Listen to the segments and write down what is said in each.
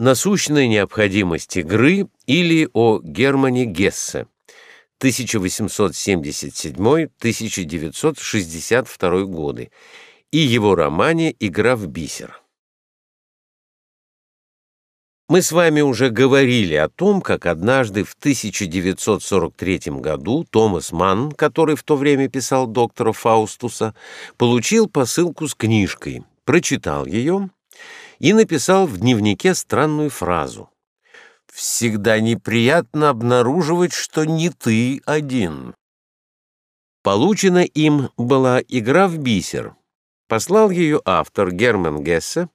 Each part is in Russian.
Насущная необходимость игры или о Германе Гессе. 1877-1962 годы. И его романе «Игра в бисер». Мы с вами уже говорили о том, как однажды в 1943 году Томас Манн, который в то время писал доктора Фаустуса, получил посылку с книжкой, прочитал ее и написал в дневнике странную фразу. «Всегда неприятно обнаруживать, что не ты один». Получена им была игра в бисер. Послал ее автор Герман Гессе,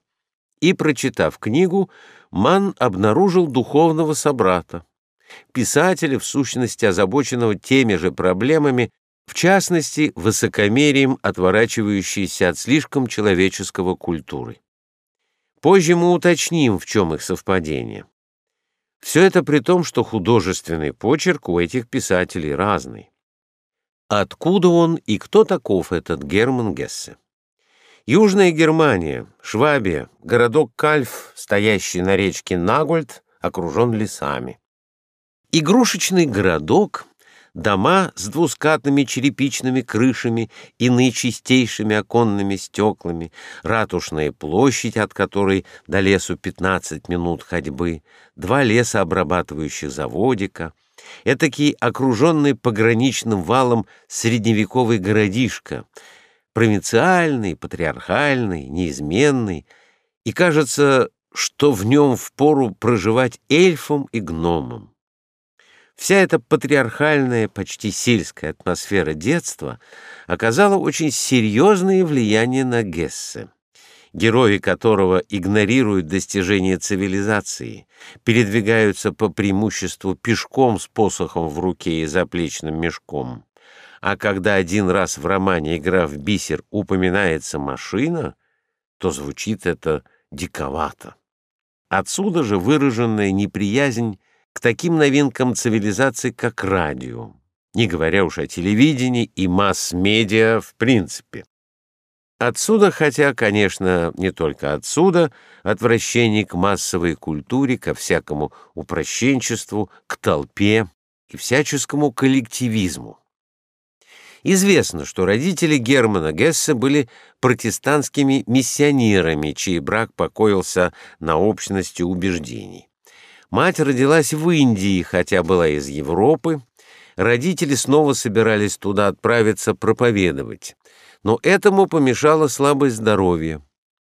и, прочитав книгу, Ман обнаружил духовного собрата, писателя, в сущности озабоченного теми же проблемами, в частности, высокомерием, отворачивающейся от слишком человеческого культуры. Позже мы уточним, в чем их совпадение. Все это при том, что художественный почерк у этих писателей разный. Откуда он и кто таков этот Герман Гессе? Южная Германия, Швабия, городок Кальф, стоящий на речке Нагольд, окружен лесами. Игрушечный городок дома с двускатными черепичными крышами и наичистейшими оконными стеклами, ратушная площадь, от которой до лесу 15 минут ходьбы, два лесообрабатывающих заводика, этакий окруженный пограничным валом средневековый городишко, провинциальный, патриархальный, неизменный, и кажется, что в нем впору проживать эльфам и гномам. Вся эта патриархальная, почти сельская атмосфера детства оказала очень серьезное влияние на Гессе, герои которого игнорируют достижения цивилизации, передвигаются по преимуществу пешком с посохом в руке и заплечным мешком. А когда один раз в романе «Игра в бисер» упоминается машина, то звучит это диковато. Отсюда же выраженная неприязнь к таким новинкам цивилизации, как радио, не говоря уж о телевидении и масс-медиа в принципе. Отсюда, хотя, конечно, не только отсюда, отвращение к массовой культуре, ко всякому упрощенчеству, к толпе и всяческому коллективизму. Известно, что родители Германа Гессе были протестантскими миссионерами, чей брак покоился на общности убеждений. Мать родилась в Индии, хотя была из Европы. Родители снова собирались туда отправиться проповедовать. Но этому помешала слабость здоровья.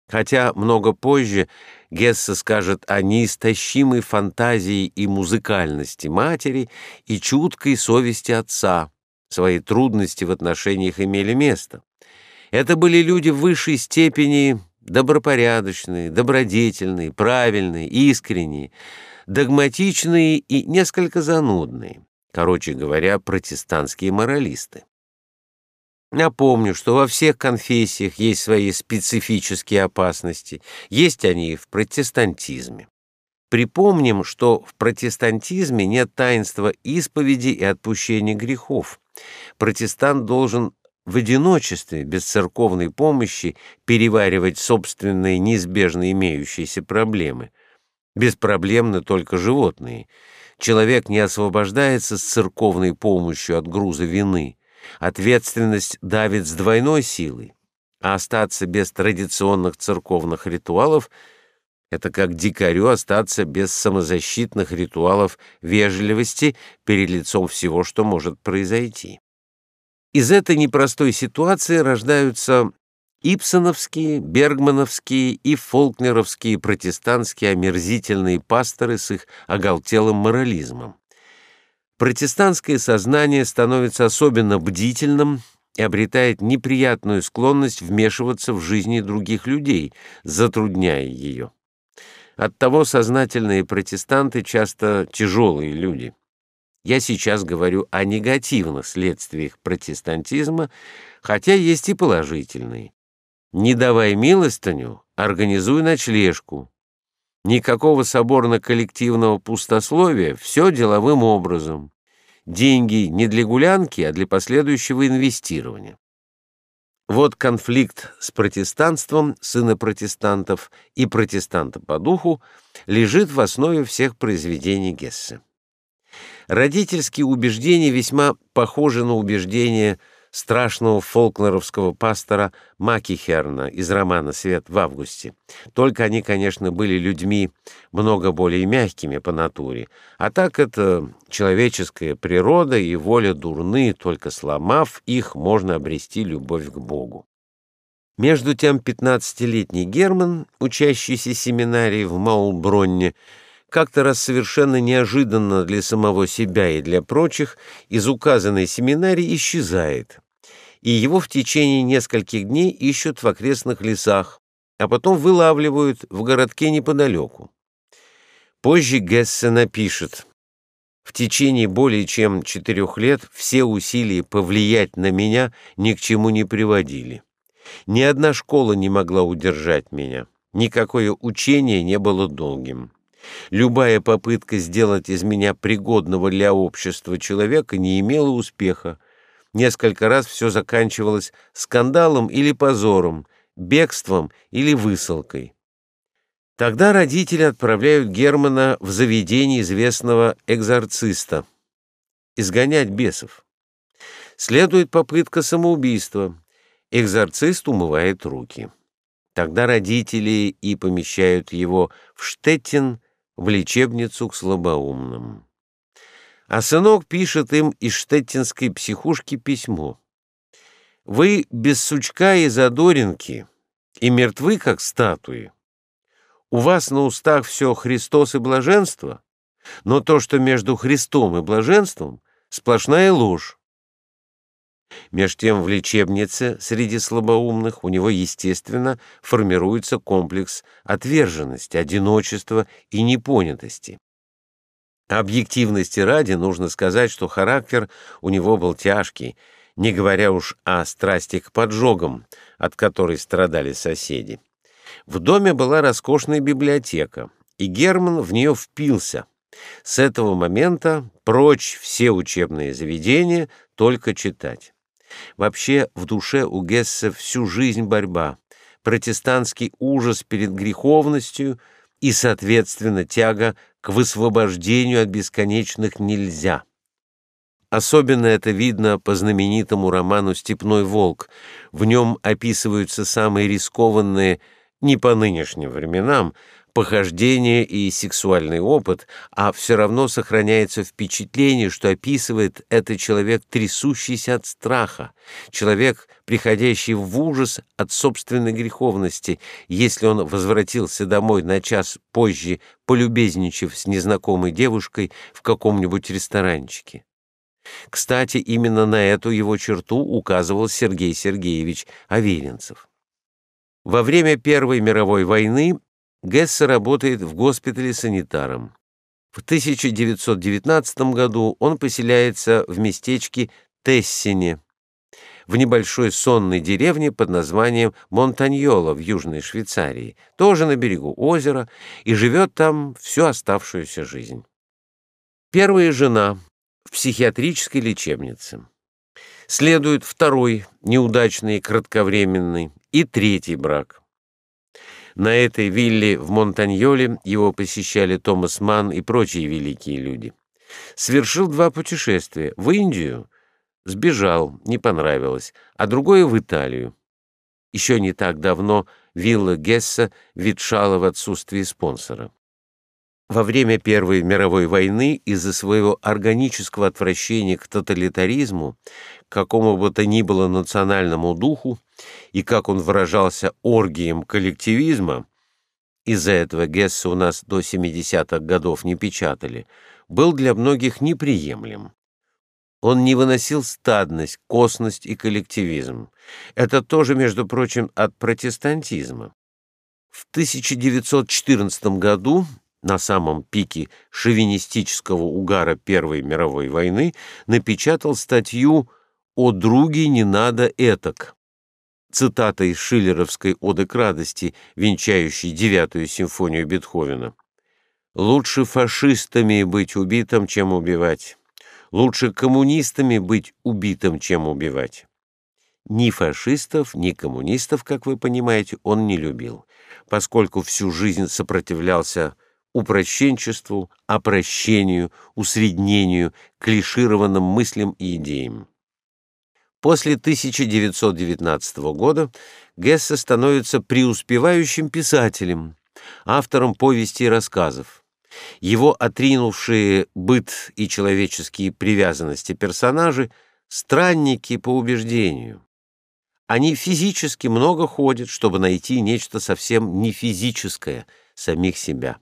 Хотя много позже Гессе скажет о неистощимой фантазии и музыкальности матери и чуткой совести отца. Свои трудности в отношениях имели место. Это были люди в высшей степени добропорядочные, добродетельные, правильные, искренние, догматичные и несколько занудные, короче говоря, протестантские моралисты. Напомню, что во всех конфессиях есть свои специфические опасности, есть они и в протестантизме. Припомним, что в протестантизме нет таинства исповеди и отпущения грехов. Протестант должен в одиночестве, без церковной помощи, переваривать собственные неизбежно имеющиеся проблемы. Беспроблемны только животные. Человек не освобождается с церковной помощью от груза вины. Ответственность давит с двойной силой. А остаться без традиционных церковных ритуалов — это как дикарю остаться без самозащитных ритуалов вежливости перед лицом всего, что может произойти. Из этой непростой ситуации рождаются Ипсоновские, бергмановские и фолкнеровские протестантские омерзительные пасторы с их оголтелым морализмом. Протестантское сознание становится особенно бдительным и обретает неприятную склонность вмешиваться в жизни других людей, затрудняя ее. Оттого сознательные протестанты часто тяжелые люди. Я сейчас говорю о негативных следствиях протестантизма, хотя есть и положительные. Не давай милостыню, организуй ночлежку. Никакого соборно-коллективного пустословия, все деловым образом. Деньги не для гулянки, а для последующего инвестирования. Вот конфликт с протестанством сына протестантов и протестанта по духу лежит в основе всех произведений Гессе. Родительские убеждения весьма похожи на убеждения страшного фолкнеровского пастора Макихерна из романа «Свет в августе». Только они, конечно, были людьми много более мягкими по натуре. А так это человеческая природа и воля дурны, только сломав их, можно обрести любовь к Богу. Между тем 15-летний Герман, учащийся семинарии в Маулбронне, как-то раз совершенно неожиданно для самого себя и для прочих из указанной семинарии исчезает, и его в течение нескольких дней ищут в окрестных лесах, а потом вылавливают в городке неподалеку. Позже Гессе напишет «В течение более чем четырех лет все усилия повлиять на меня ни к чему не приводили. Ни одна школа не могла удержать меня, никакое учение не было долгим». Любая попытка сделать из меня пригодного для общества человека не имела успеха. Несколько раз все заканчивалось скандалом или позором, бегством или высылкой. Тогда родители отправляют Германа в заведение известного экзорциста изгонять бесов. Следует попытка самоубийства. Экзорцист умывает руки. Тогда родители и помещают его в Штеттин в лечебницу к слабоумным. А сынок пишет им из штеттинской психушки письмо. «Вы без сучка и задоринки, и мертвы, как статуи. У вас на устах все Христос и блаженство, но то, что между Христом и блаженством, сплошная ложь. Меж тем в лечебнице среди слабоумных у него, естественно, формируется комплекс отверженности, одиночества и непонятости. Объективности ради нужно сказать, что характер у него был тяжкий, не говоря уж о страсти к поджогам, от которой страдали соседи. В доме была роскошная библиотека, и Герман в нее впился. С этого момента прочь все учебные заведения, только читать. Вообще в душе у Гесса всю жизнь борьба, протестантский ужас перед греховностью и, соответственно, тяга к высвобождению от бесконечных нельзя. Особенно это видно по знаменитому роману «Степной волк». В нем описываются самые рискованные, не по нынешним временам, похождение и сексуальный опыт, а все равно сохраняется впечатление, что описывает это человек, трясущийся от страха, человек, приходящий в ужас от собственной греховности, если он возвратился домой на час позже, полюбезничав с незнакомой девушкой в каком-нибудь ресторанчике. Кстати, именно на эту его черту указывал Сергей Сергеевич Аверинцев. Во время Первой мировой войны Гессе работает в госпитале санитаром. В 1919 году он поселяется в местечке Тессине, в небольшой сонной деревне под названием Монтаньола в Южной Швейцарии, тоже на берегу озера, и живет там всю оставшуюся жизнь. Первая жена в психиатрической лечебнице. Следует второй, неудачный, кратковременный, и третий брак. На этой вилле в Монтаньоле его посещали Томас Манн и прочие великие люди. Совершил два путешествия — в Индию, сбежал, не понравилось, а другое — в Италию. Еще не так давно вилла Гесса ветшала в отсутствии спонсора. Во время Первой мировой войны из-за своего органического отвращения к тоталитаризму, какому бы то ни было национальному духу, и, как он выражался, оргием коллективизма, из-за этого Гесса у нас до 70-х годов не печатали, был для многих неприемлем. Он не выносил стадность, косность и коллективизм. Это тоже, между прочим, от протестантизма. В 1914 году на самом пике шовинистического угара Первой мировой войны, напечатал статью «О друге не надо этак». Цитата из шиллеровской «Оды к радости», венчающей девятую симфонию Бетховена. «Лучше фашистами быть убитым, чем убивать. Лучше коммунистами быть убитым, чем убивать». Ни фашистов, ни коммунистов, как вы понимаете, он не любил, поскольку всю жизнь сопротивлялся упрощенчеству, опрощению, усреднению, клишированным мыслям и идеям. После 1919 года Гессе становится преуспевающим писателем, автором повестей и рассказов. Его отринувшие быт и человеческие привязанности персонажи — странники по убеждению. Они физически много ходят, чтобы найти нечто совсем не физическое, самих себя.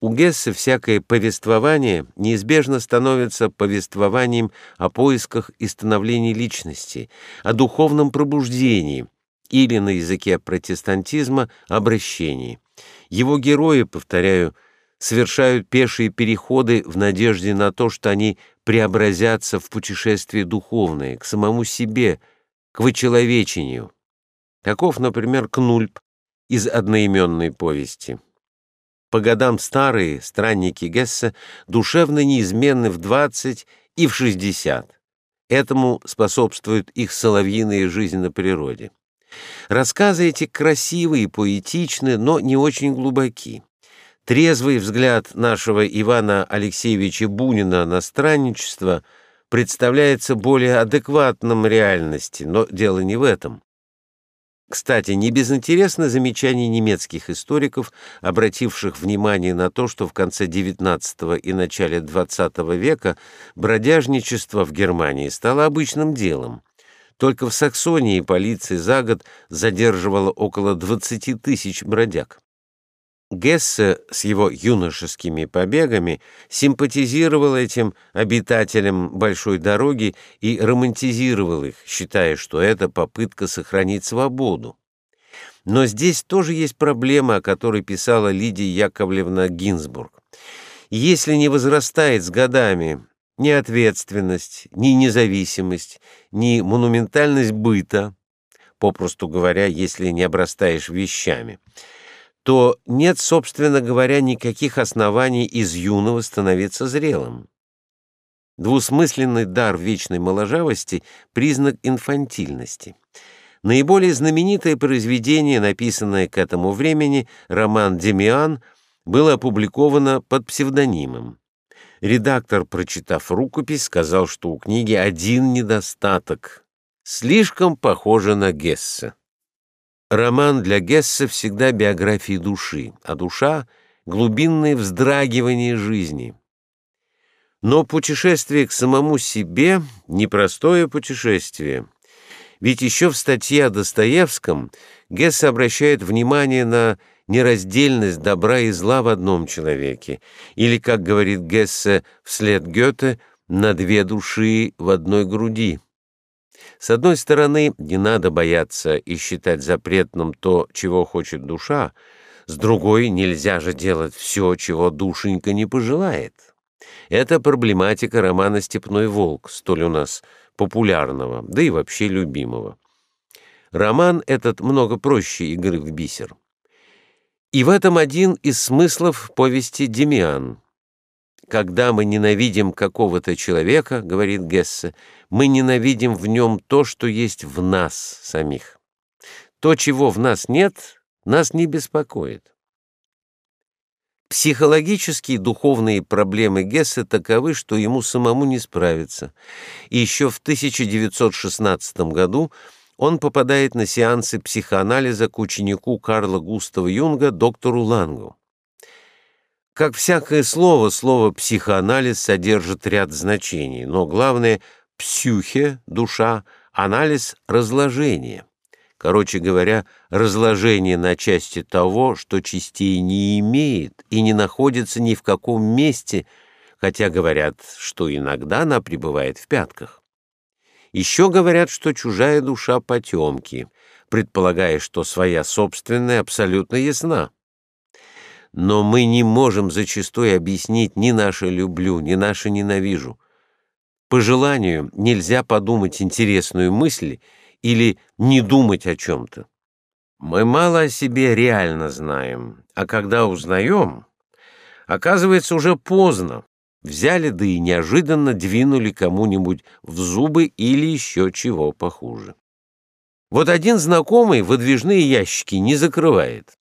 У Гессе всякое повествование неизбежно становится повествованием о поисках и становлении личности, о духовном пробуждении или, на языке протестантизма, обращении. Его герои, повторяю, совершают пешие переходы в надежде на то, что они преобразятся в путешествие духовное, к самому себе, к вычеловечению. Таков, например, Кнульп из одноименной повести. По годам старые странники Гесса душевно неизменны в 20 и в 60. Этому способствует их соловьиная жизнь на природе. Рассказы эти красивые, поэтичны, но не очень глубоки. Трезвый взгляд нашего Ивана Алексеевича Бунина на странничество представляется более адекватным реальности, но дело не в этом. Кстати, не безинтересно замечание немецких историков, обративших внимание на то, что в конце XIX и начале XX века бродяжничество в Германии стало обычным делом. Только в Саксонии полиция за год задерживала около 20 тысяч бродяг. Гессе с его юношескими побегами симпатизировал этим обитателям большой дороги и романтизировал их, считая, что это попытка сохранить свободу. Но здесь тоже есть проблема, о которой писала Лидия Яковлевна Гинзбург. Если не возрастает с годами ни ответственность, ни независимость, ни монументальность быта, попросту говоря, если не обрастаешь вещами — то нет, собственно говоря, никаких оснований из юного становиться зрелым. Двусмысленный дар вечной моложавости — признак инфантильности. Наиболее знаменитое произведение, написанное к этому времени, роман «Демиан», было опубликовано под псевдонимом. Редактор, прочитав рукопись, сказал, что у книги один недостаток — слишком похоже на Гессе. Роман для Гесса всегда биография души, а душа — глубинное вздрагивание жизни. Но путешествие к самому себе — непростое путешествие. Ведь еще в статье о Достоевском Гесс обращает внимание на нераздельность добра и зла в одном человеке, или, как говорит Гессе вслед Гёте, на две души в одной груди. С одной стороны, не надо бояться и считать запретным то, чего хочет душа, с другой, нельзя же делать все, чего душенька не пожелает. Это проблематика романа «Степной волк», столь у нас популярного, да и вообще любимого. Роман этот много проще игры в бисер. И в этом один из смыслов повести «Демиан», когда мы ненавидим какого-то человека, говорит Гессе, мы ненавидим в нем то, что есть в нас самих. То, чего в нас нет, нас не беспокоит. Психологические духовные проблемы Гессе таковы, что ему самому не справиться. И еще в 1916 году он попадает на сеансы психоанализа к ученику Карла Густава Юнга, доктору Лангу. Как всякое слово, слово «психоанализ» содержит ряд значений, но главное — псюхе, душа, анализ — разложение. Короче говоря, разложение на части того, что частей не имеет и не находится ни в каком месте, хотя говорят, что иногда она пребывает в пятках. Еще говорят, что чужая душа потемки, предполагая, что своя собственная абсолютно ясна но мы не можем зачастую объяснить ни наше «люблю», ни наше «ненавижу». По желанию нельзя подумать интересную мысль или не думать о чем-то. Мы мало о себе реально знаем, а когда узнаем, оказывается уже поздно. Взяли да и неожиданно двинули кому-нибудь в зубы или еще чего похуже. Вот один знакомый выдвижные ящики не закрывает.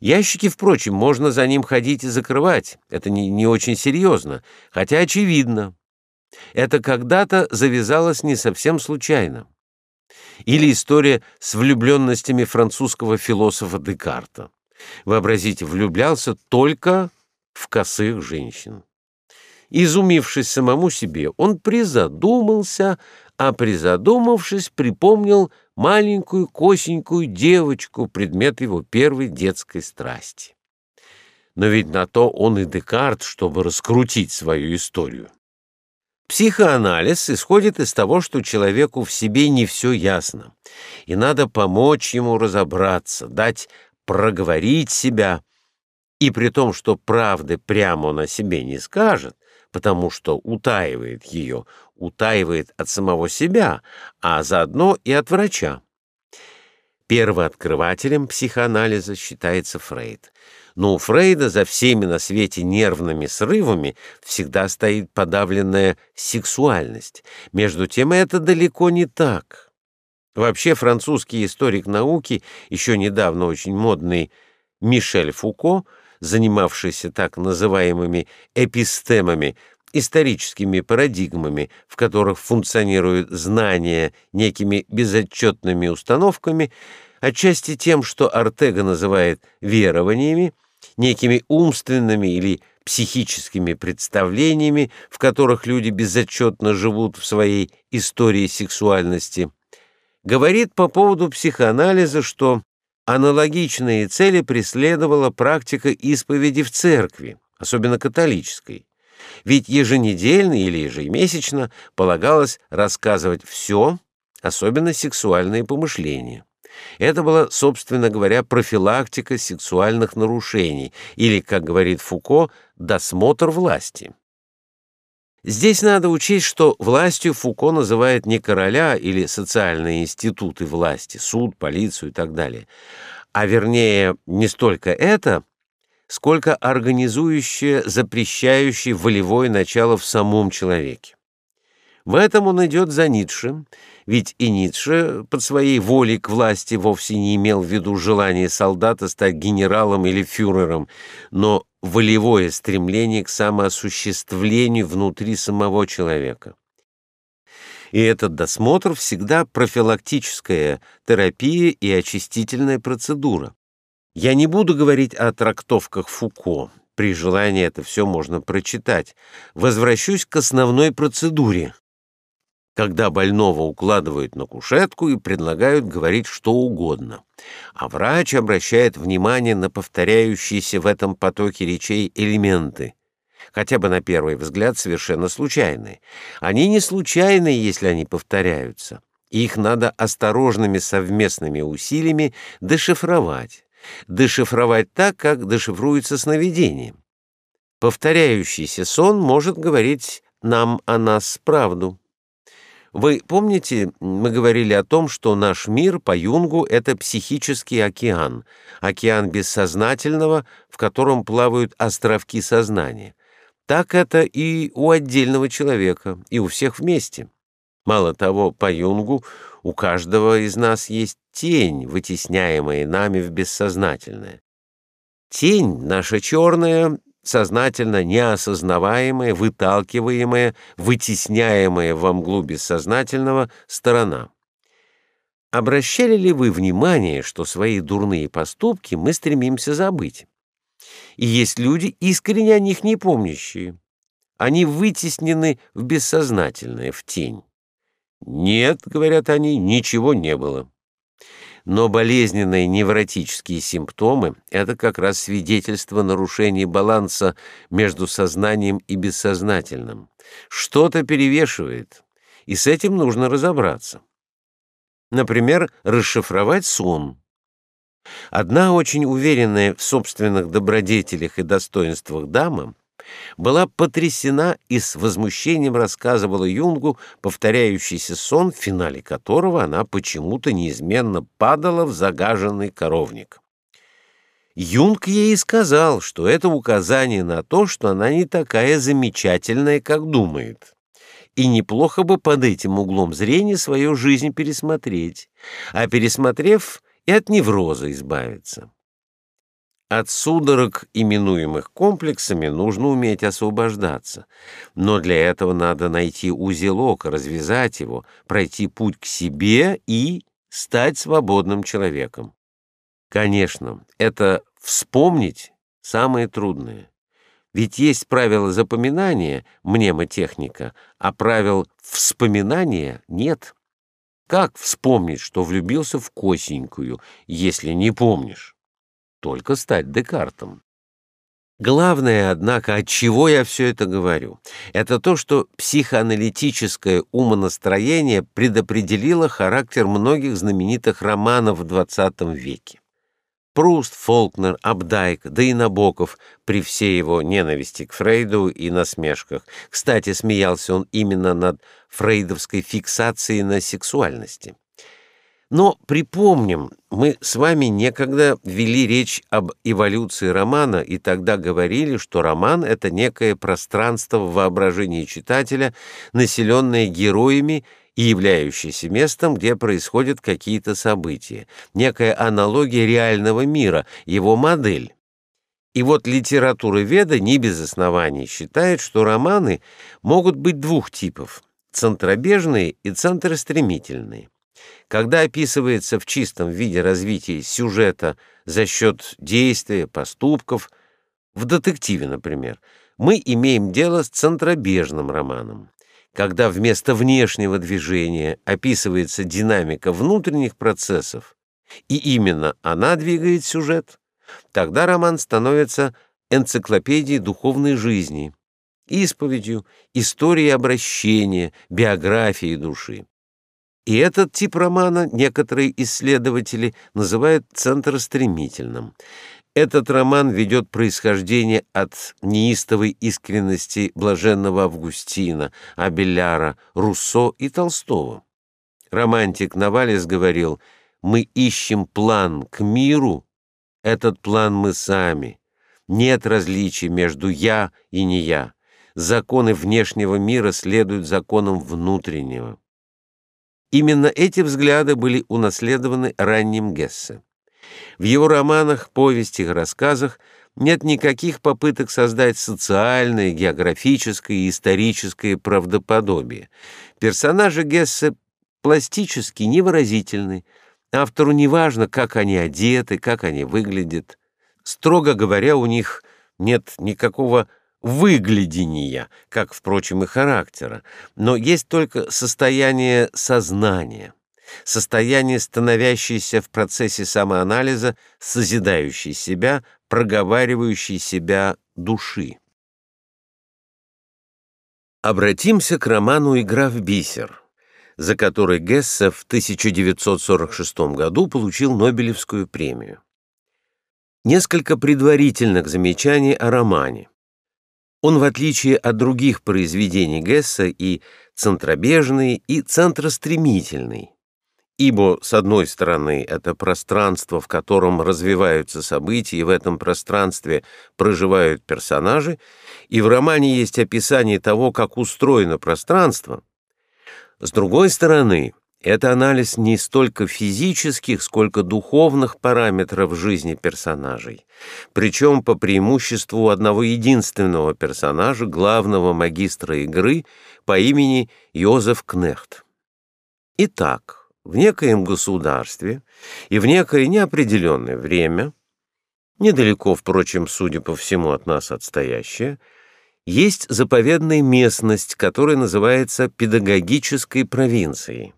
Ящики, впрочем, можно за ним ходить и закрывать. Это не, не очень серьезно, хотя очевидно. Это когда-то завязалось не совсем случайно. Или история с влюбленностями французского философа Декарта. Вообразите, влюблялся только в косых женщин. Изумившись самому себе, он призадумался, а призадумавшись, припомнил маленькую косенькую девочку, предмет его первой детской страсти. Но ведь на то он и Декарт, чтобы раскрутить свою историю. Психоанализ исходит из того, что человеку в себе не все ясно, и надо помочь ему разобраться, дать проговорить себя, и при том, что правды прямо он о себе не скажет, потому что утаивает ее, утаивает от самого себя, а заодно и от врача. Первооткрывателем психоанализа считается Фрейд. Но у Фрейда за всеми на свете нервными срывами всегда стоит подавленная сексуальность. Между тем это далеко не так. Вообще французский историк науки, еще недавно очень модный Мишель Фуко, занимавшийся так называемыми эпистемами, историческими парадигмами, в которых функционируют знания некими безотчетными установками, отчасти тем, что Артега называет верованиями, некими умственными или психическими представлениями, в которых люди безотчетно живут в своей истории сексуальности, говорит по поводу психоанализа, что Аналогичные цели преследовала практика исповеди в церкви, особенно католической. Ведь еженедельно или ежемесячно полагалось рассказывать все, особенно сексуальные помышления. Это была, собственно говоря, профилактика сексуальных нарушений или, как говорит Фуко, досмотр власти. Здесь надо учесть, что властью Фуко называет не короля или социальные институты власти, суд, полицию и так далее, а вернее не столько это, сколько организующее, запрещающее волевое начало в самом человеке. В этом он идет за Ницше, ведь и Ницше под своей волей к власти вовсе не имел в виду желание солдата стать генералом или фюрером, но волевое стремление к самоосуществлению внутри самого человека. И этот досмотр всегда профилактическая терапия и очистительная процедура. Я не буду говорить о трактовках Фуко. При желании это все можно прочитать. Возвращусь к основной процедуре, когда больного укладывают на кушетку и предлагают говорить что угодно. А врач обращает внимание на повторяющиеся в этом потоке речей элементы, хотя бы на первый взгляд совершенно случайные. Они не случайные, если они повторяются. Их надо осторожными совместными усилиями дешифровать. Дешифровать так, как дешифруется сновидение. Повторяющийся сон может говорить нам о нас правду. Вы помните, мы говорили о том, что наш мир по Юнгу — это психический океан, океан бессознательного, в котором плавают островки сознания. Так это и у отдельного человека, и у всех вместе. Мало того, по Юнгу у каждого из нас есть тень, вытесняемая нами в бессознательное. Тень наша черная сознательно неосознаваемая, выталкиваемая, вытесняемая во мглу бессознательного сторона. Обращали ли вы внимание, что свои дурные поступки мы стремимся забыть? И есть люди, искренне о них не помнящие. Они вытеснены в бессознательное, в тень. «Нет», — говорят они, — «ничего не было». Но болезненные невротические симптомы — это как раз свидетельство нарушения баланса между сознанием и бессознательным. Что-то перевешивает, и с этим нужно разобраться. Например, расшифровать сон. Одна очень уверенная в собственных добродетелях и достоинствах дама была потрясена и с возмущением рассказывала Юнгу повторяющийся сон, в финале которого она почему-то неизменно падала в загаженный коровник. Юнг ей сказал, что это указание на то, что она не такая замечательная, как думает. и неплохо бы под этим углом зрения свою жизнь пересмотреть, а пересмотрев и от невроза избавиться. От судорог, именуемых комплексами, нужно уметь освобождаться, но для этого надо найти узелок, развязать его, пройти путь к себе и стать свободным человеком. Конечно, это вспомнить самое трудное. Ведь есть правила запоминания, мнемотехника, а правил вспоминания нет. Как вспомнить, что влюбился в Косенькую, если не помнишь? Только стать Декартом. Главное, однако, от чего я все это говорю, это то, что психоаналитическое умонастроение предопределило характер многих знаменитых романов в XX веке. Пруст, Фолкнер, Абдайк, да и Набоков при всей его ненависти к Фрейду и насмешках. Кстати, смеялся он именно над фрейдовской фиксацией на сексуальности. Но припомним, мы с вами некогда вели речь об эволюции романа и тогда говорили, что роман — это некое пространство в воображении читателя, населенное героями и являющийся местом, где происходят какие-то события, некая аналогия реального мира, его модель. И вот литература Веда не без оснований считает, что романы могут быть двух типов — центробежные и центростремительные. Когда описывается в чистом виде развитие сюжета за счет действия, поступков, в детективе, например, мы имеем дело с центробежным романом когда вместо внешнего движения описывается динамика внутренних процессов, и именно она двигает сюжет, тогда роман становится энциклопедией духовной жизни, исповедью, историей обращения, биографией души. И этот тип романа некоторые исследователи называют центростремительным. Этот роман ведет происхождение от неистовой искренности блаженного Августина, Абеляра, Руссо и Толстого. Романтик Навалис говорил, «Мы ищем план к миру, этот план мы сами. Нет различий между «я» и «не я». Законы внешнего мира следуют законам внутреннего». Именно эти взгляды были унаследованы ранним Гессе. В его романах, повестях, рассказах нет никаких попыток создать социальное, географическое и историческое правдоподобие. Персонажи Гессе пластически невыразительны, автору не важно, как они одеты, как они выглядят. Строго говоря, у них нет никакого выглядения, как, впрочем, и характера, но есть только состояние сознания состояние, становящееся в процессе самоанализа, созидающей себя, проговаривающей себя души. Обратимся к роману «Игра в бисер», за который Гессе в 1946 году получил Нобелевскую премию. Несколько предварительных замечаний о романе. Он, в отличие от других произведений Гесса, и центробежный, и центростремительный ибо, с одной стороны, это пространство, в котором развиваются события, и в этом пространстве проживают персонажи, и в романе есть описание того, как устроено пространство. С другой стороны, это анализ не столько физических, сколько духовных параметров жизни персонажей, причем по преимуществу одного единственного персонажа, главного магистра игры по имени Йозеф Кнехт. Итак, в некоем государстве и в некое неопределенное время, недалеко, впрочем, судя по всему, от нас отстоящее, есть заповедная местность, которая называется педагогической провинцией.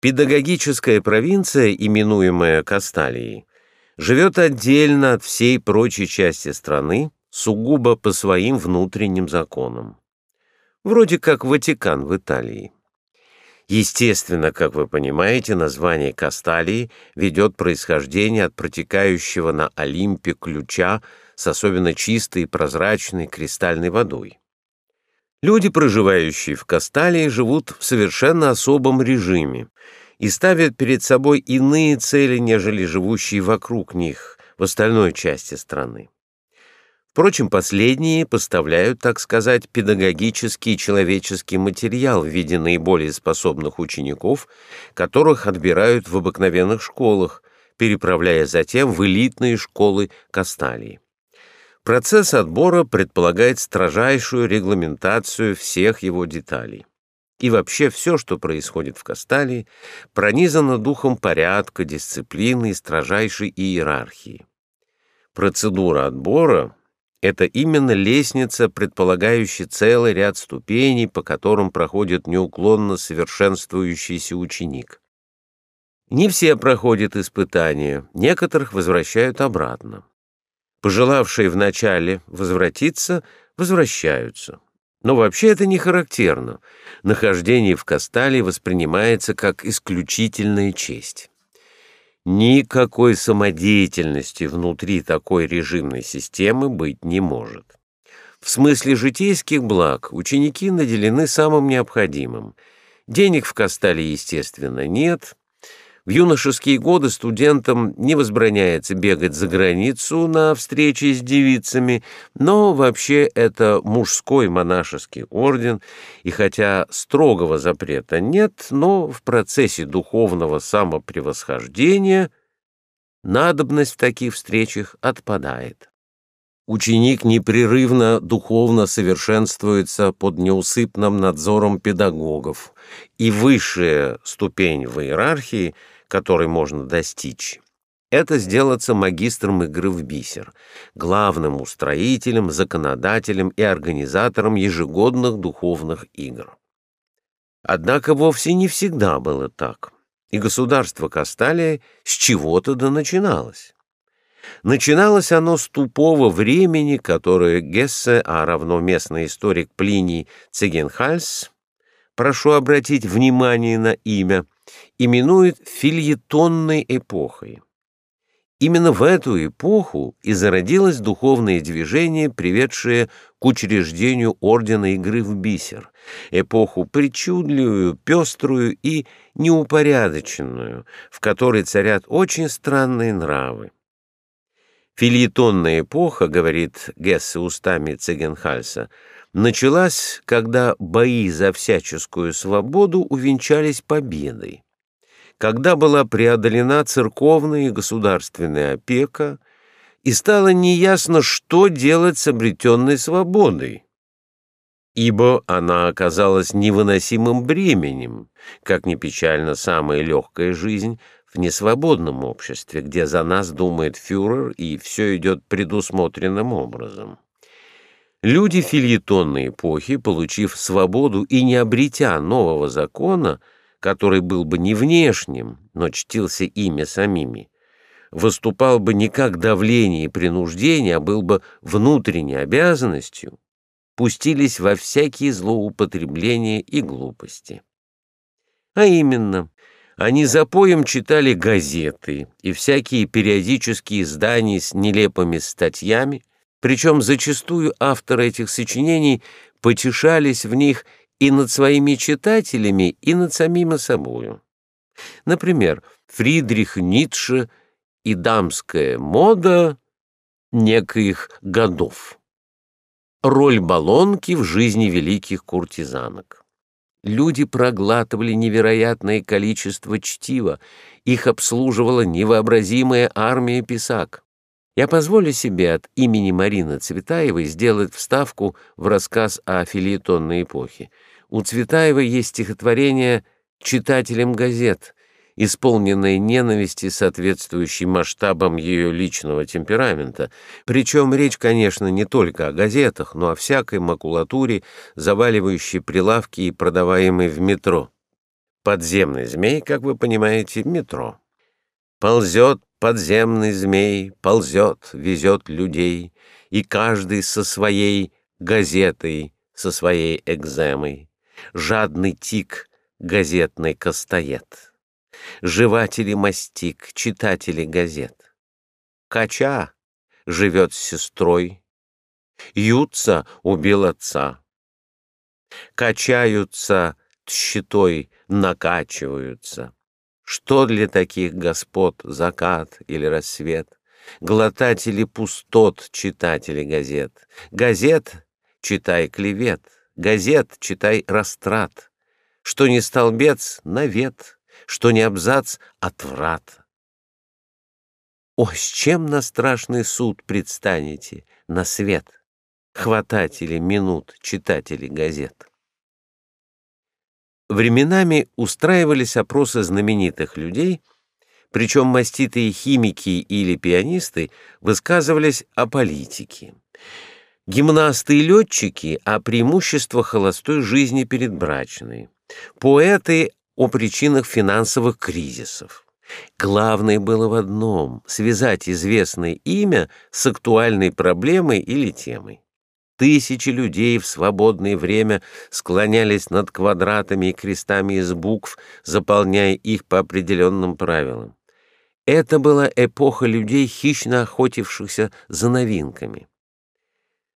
Педагогическая провинция, именуемая Касталией, живет отдельно от всей прочей части страны, сугубо по своим внутренним законам. Вроде как Ватикан в Италии. Естественно, как вы понимаете, название Касталии ведет происхождение от протекающего на Олимпе ключа с особенно чистой и прозрачной кристальной водой. Люди, проживающие в Касталии, живут в совершенно особом режиме и ставят перед собой иные цели, нежели живущие вокруг них в остальной части страны. Впрочем, последние поставляют, так сказать, педагогический человеческий материал в виде наиболее способных учеников, которых отбирают в обыкновенных школах, переправляя затем в элитные школы Касталии. Процесс отбора предполагает строжайшую регламентацию всех его деталей. И вообще все, что происходит в Касталии, пронизано духом порядка, дисциплины и строжайшей иерархии. Процедура отбора это именно лестница, предполагающая целый ряд ступеней, по которым проходит неуклонно совершенствующийся ученик. Не все проходят испытания, некоторых возвращают обратно. Пожелавшие вначале возвратиться, возвращаются. Но вообще это не характерно. Нахождение в Кастале воспринимается как исключительная честь. Никакой самодеятельности внутри такой режимной системы быть не может. В смысле житейских благ ученики наделены самым необходимым. Денег в Кастале, естественно, нет, в юношеские годы студентам не возбраняется бегать за границу на встречи с девицами, но вообще это мужской монашеский орден, и хотя строгого запрета нет, но в процессе духовного самопревосхождения надобность в таких встречах отпадает. Ученик непрерывно духовно совершенствуется под неусыпным надзором педагогов, и высшая ступень в иерархии — которой можно достичь, это сделаться магистром игры в бисер, главным устроителем, законодателем и организатором ежегодных духовных игр. Однако вовсе не всегда было так, и государство Касталия с чего-то да начиналось. Начиналось оно с тупого времени, которое Гессе, а равно местный историк Плиний Цегенхальс, прошу обратить внимание на имя, именует фильетонной эпохой. Именно в эту эпоху и зародилось духовное движение, приведшее к учреждению ордена игры в бисер, эпоху причудливую, пеструю и неупорядоченную, в которой царят очень странные нравы. Фильетонная эпоха, говорит Гессе устами Цегенхальса, началась, когда бои за всяческую свободу увенчались победой когда была преодолена церковная и государственная опека, и стало неясно, что делать с обретенной свободой, ибо она оказалась невыносимым бременем, как ни печально самая легкая жизнь в несвободном обществе, где за нас думает фюрер, и все идет предусмотренным образом. Люди фильетонной эпохи, получив свободу и не обретя нового закона, который был бы не внешним, но чтился ими самими, выступал бы не как давление и принуждение, а был бы внутренней обязанностью, пустились во всякие злоупотребления и глупости. А именно, они за поем читали газеты и всякие периодические издания с нелепыми статьями, причем зачастую авторы этих сочинений потешались в них и над своими читателями, и над самими собою. Например, Фридрих Ницше и дамская мода неких годов. Роль баллонки в жизни великих куртизанок. Люди проглатывали невероятное количество чтива, их обслуживала невообразимая армия писак. Я позволю себе от имени Марины Цветаевой сделать вставку в рассказ о филитонной эпохе. У Цветаевой есть стихотворение «Читателям газет», исполненное ненависти, соответствующей масштабам ее личного темперамента. Причем речь, конечно, не только о газетах, но о всякой макулатуре, заваливающей прилавки и продаваемой в метро. Подземный змей, как вы понимаете, метро. Ползет подземный змей, ползет, везет людей, и каждый со своей газетой, со своей экземой. Жадный тик газетный костоед. Живатели мастик, читатели газет. Кача живет с сестрой, Ются убил отца. Качаются тщетой, накачиваются. Что для таких господ закат или рассвет? глотатели пустот, читатели газет. Газет — читай клевет, газет — читай растрат. Что не столбец — навет, что не абзац — отврат. О, с чем на страшный суд предстанете, на свет, хвататели минут, читатели газет? Временами устраивались опросы знаменитых людей, причем маститые химики или пианисты высказывались о политике. Гимнасты и летчики — о преимуществах холостой жизни перед брачной. Поэты — о причинах финансовых кризисов. Главное было в одном — связать известное имя с актуальной проблемой или темой. Тысячи людей в свободное время склонялись над квадратами и крестами из букв, заполняя их по определенным правилам. Это была эпоха людей, хищно охотившихся за новинками.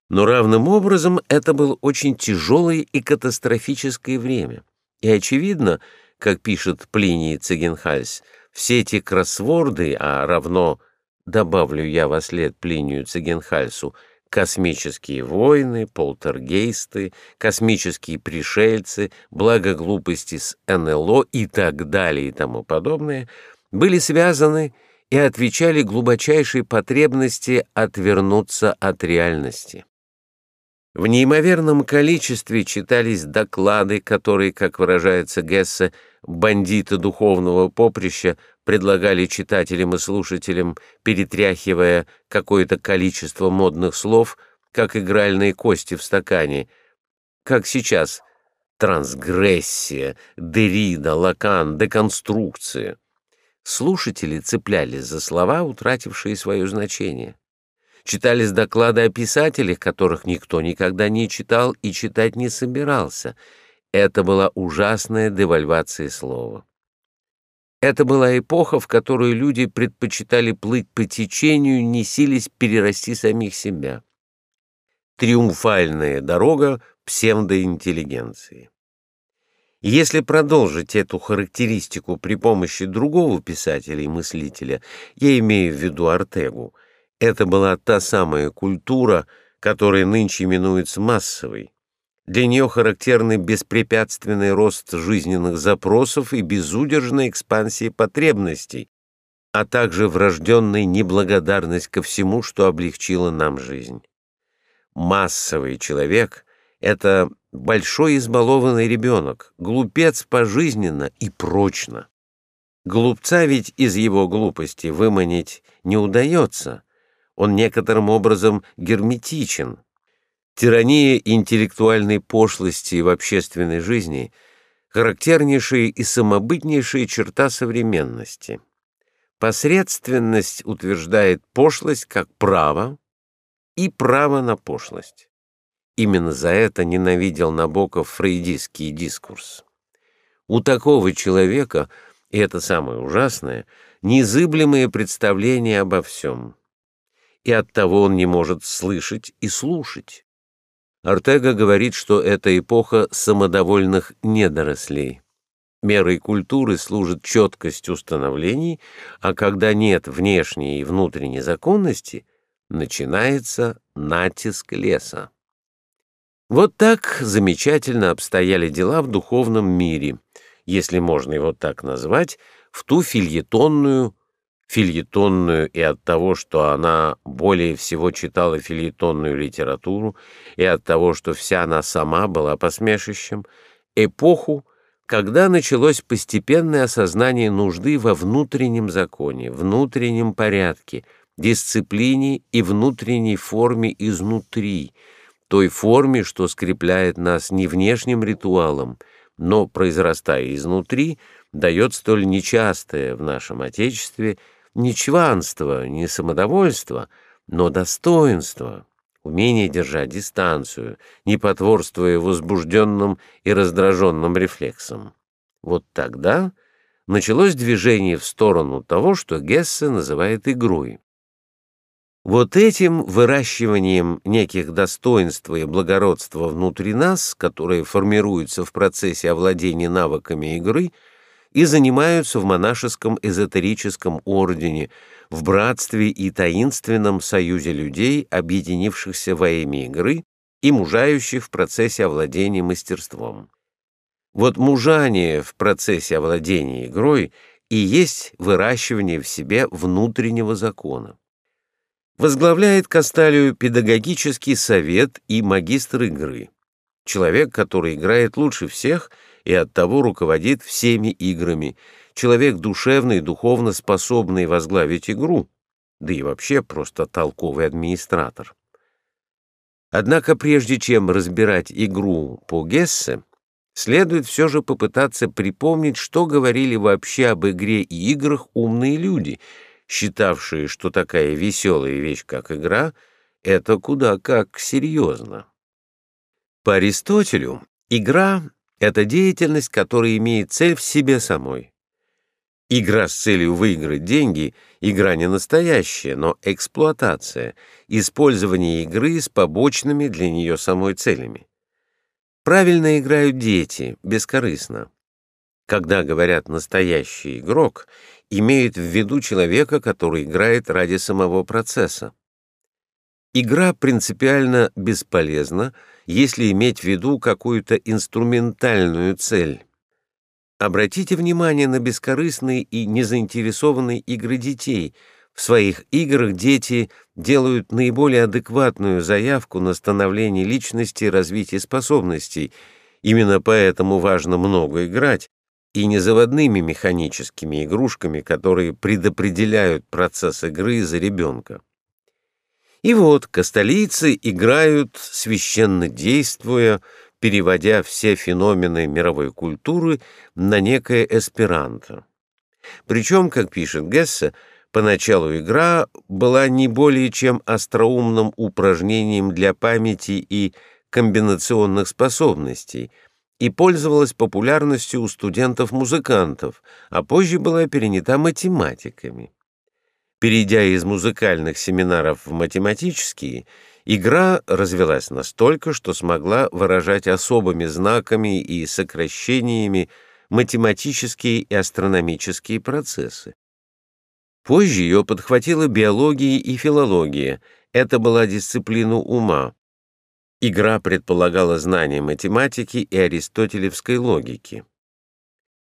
Но равным образом это было очень тяжелое и катастрофическое время. И очевидно, как пишет Плиний Цигенхальс, все эти кроссворды, а равно, добавлю я во след Плинию Цигенхальсу, космические войны, полтергейсты, космические пришельцы, благоглупости с НЛО и так далее и тому подобное, были связаны и отвечали глубочайшей потребности отвернуться от реальности. В неимоверном количестве читались доклады, которые, как выражается Гессе, бандиты духовного поприща предлагали читателям и слушателям, перетряхивая какое-то количество модных слов, как игральные кости в стакане, как сейчас трансгрессия, дерида, лакан, деконструкция. Слушатели цеплялись за слова, утратившие свое значение. Читались доклады о писателях, которых никто никогда не читал и читать не собирался. Это была ужасная девальвация слова. Это была эпоха, в которой люди предпочитали плыть по течению, не сились перерасти самих себя. Триумфальная дорога псевдоинтеллигенции. Если продолжить эту характеристику при помощи другого писателя и мыслителя, я имею в виду Артегу, это была та самая культура, которая нынче именуется массовой. Для нее характерны беспрепятственный рост жизненных запросов и безудержная экспансия потребностей, а также врожденная неблагодарность ко всему, что облегчило нам жизнь. Массовый человек — это большой избалованный ребенок, глупец пожизненно и прочно. Глупца ведь из его глупости выманить не удается — он некоторым образом герметичен. Тирания интеллектуальной пошлости в общественной жизни — характернейшая и самобытнейшая черта современности. Посредственность утверждает пошлость как право и право на пошлость. Именно за это ненавидел Набоков фрейдистский дискурс. У такого человека, и это самое ужасное, незыблемое представление обо всем — и оттого он не может слышать и слушать. Артега говорит, что это эпоха самодовольных недорослей. Мерой культуры служит четкость установлений, а когда нет внешней и внутренней законности, начинается натиск леса. Вот так замечательно обстояли дела в духовном мире, если можно его так назвать, в ту фильетонную фильетонную и от того, что она более всего читала фильетонную литературу, и от того, что вся она сама была посмешищем, эпоху, когда началось постепенное осознание нужды во внутреннем законе, внутреннем порядке, дисциплине и внутренней форме изнутри, той форме, что скрепляет нас не внешним ритуалом, но, произрастая изнутри, дает столь нечастое в нашем Отечестве не чванство, не самодовольство, но достоинство, умение держать дистанцию, не потворствуя возбужденным и раздраженным рефлексам. Вот тогда началось движение в сторону того, что Гессе называет игрой. Вот этим выращиванием неких достоинства и благородства внутри нас, которые формируются в процессе овладения навыками игры — и занимаются в монашеском эзотерическом ордене, в братстве и таинственном союзе людей, объединившихся во имя игры и мужающих в процессе овладения мастерством. Вот мужание в процессе овладения игрой и есть выращивание в себе внутреннего закона. Возглавляет Касталию педагогический совет и магистр игры. Человек, который играет лучше всех и оттого руководит всеми играми. Человек душевный и духовно способный возглавить игру, да и вообще просто толковый администратор. Однако прежде чем разбирать игру по Гессе, следует все же попытаться припомнить, что говорили вообще об игре и играх умные люди — считавшие, что такая веселая вещь, как игра, это куда как серьезно. По Аристотелю игра — это деятельность, которая имеет цель в себе самой. Игра с целью выиграть деньги — игра не настоящая, но эксплуатация, использование игры с побочными для нее самой целями. Правильно играют дети, бескорыстно. Когда говорят «настоящий игрок», имеют в виду человека, который играет ради самого процесса. Игра принципиально бесполезна, если иметь в виду какую-то инструментальную цель. Обратите внимание на бескорыстные и незаинтересованные игры детей. В своих играх дети делают наиболее адекватную заявку на становление личности и развитие способностей. Именно поэтому важно много играть, и не заводными механическими игрушками, которые предопределяют процесс игры за ребенка. И вот костолийцы играют, священно действуя, переводя все феномены мировой культуры на некое эсперанто. Причем, как пишет Гессе, поначалу игра была не более чем остроумным упражнением для памяти и комбинационных способностей — и пользовалась популярностью у студентов-музыкантов, а позже была перенята математиками. Перейдя из музыкальных семинаров в математические, игра развелась настолько, что смогла выражать особыми знаками и сокращениями математические и астрономические процессы. Позже ее подхватила биология и филология. Это была дисциплина ума. Игра предполагала знание математики и аристотелевской логики.